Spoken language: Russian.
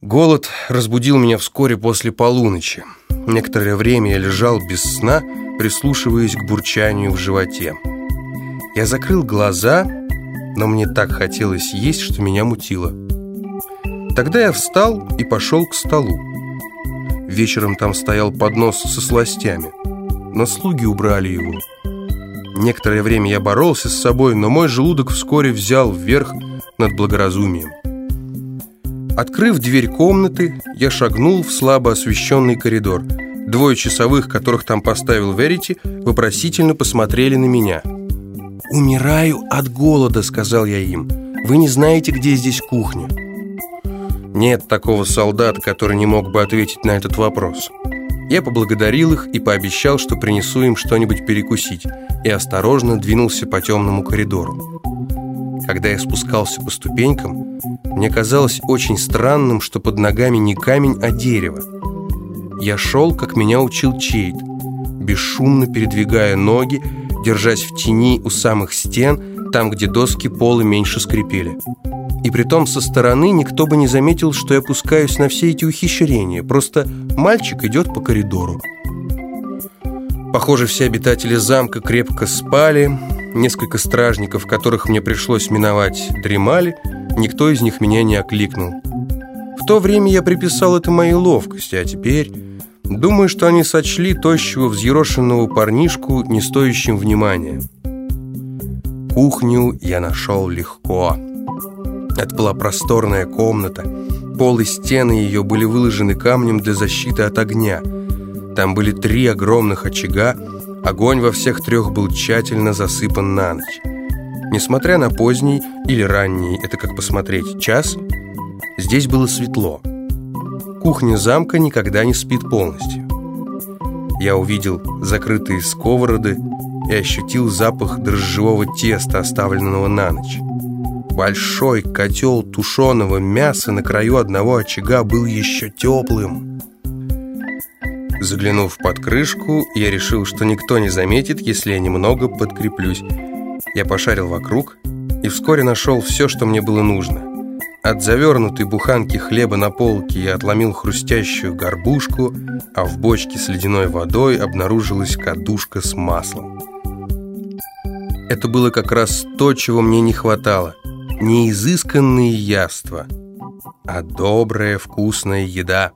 Голод разбудил меня вскоре после полуночи. Некоторое время я лежал без сна, прислушиваясь к бурчанию в животе. Я закрыл глаза, но мне так хотелось есть, что меня мутило. Тогда я встал и пошел к столу. Вечером там стоял поднос со сластями, но слуги убрали его. Некоторое время я боролся с собой, но мой желудок вскоре взял вверх над благоразумием. Открыв дверь комнаты, я шагнул в слабо освещенный коридор. Двое часовых, которых там поставил Верити, вопросительно посмотрели на меня. «Умираю от голода», — сказал я им. «Вы не знаете, где здесь кухня?» Нет такого солдата, который не мог бы ответить на этот вопрос. Я поблагодарил их и пообещал, что принесу им что-нибудь перекусить, и осторожно двинулся по темному коридору. Когда я спускался по ступенькам, мне казалось очень странным, что под ногами не камень, а дерево. Я шел, как меня учил Чейд, бесшумно передвигая ноги, держась в тени у самых стен, там, где доски пола меньше скрипели. И притом со стороны никто бы не заметил, что я пускаюсь на все эти ухищрения. Просто мальчик идет по коридору. Похоже, все обитатели замка крепко спали, Несколько стражников, которых мне пришлось миновать, дремали, никто из них меня не окликнул. В то время я приписал это моей ловкости, а теперь... Думаю, что они сочли тощего взъерошенного парнишку не стоящим внимания. Кухню я нашел легко. Это была просторная комната. Пол и стены ее были выложены камнем для защиты от огня. Там были три огромных очага, Огонь во всех трех был тщательно засыпан на ночь. Несмотря на поздний или ранний, это как посмотреть, час, здесь было светло. Кухня замка никогда не спит полностью. Я увидел закрытые сковороды и ощутил запах дрожжевого теста, оставленного на ночь. Большой котел тушеного мяса на краю одного очага был еще теплым. Заглянув под крышку, я решил, что никто не заметит, если я немного подкреплюсь. Я пошарил вокруг и вскоре нашел все, что мне было нужно. От завернутой буханки хлеба на полке я отломил хрустящую горбушку, а в бочке с ледяной водой обнаружилась кадушка с маслом. Это было как раз то, чего мне не хватало. Не изысканные яства, а добрая вкусная еда.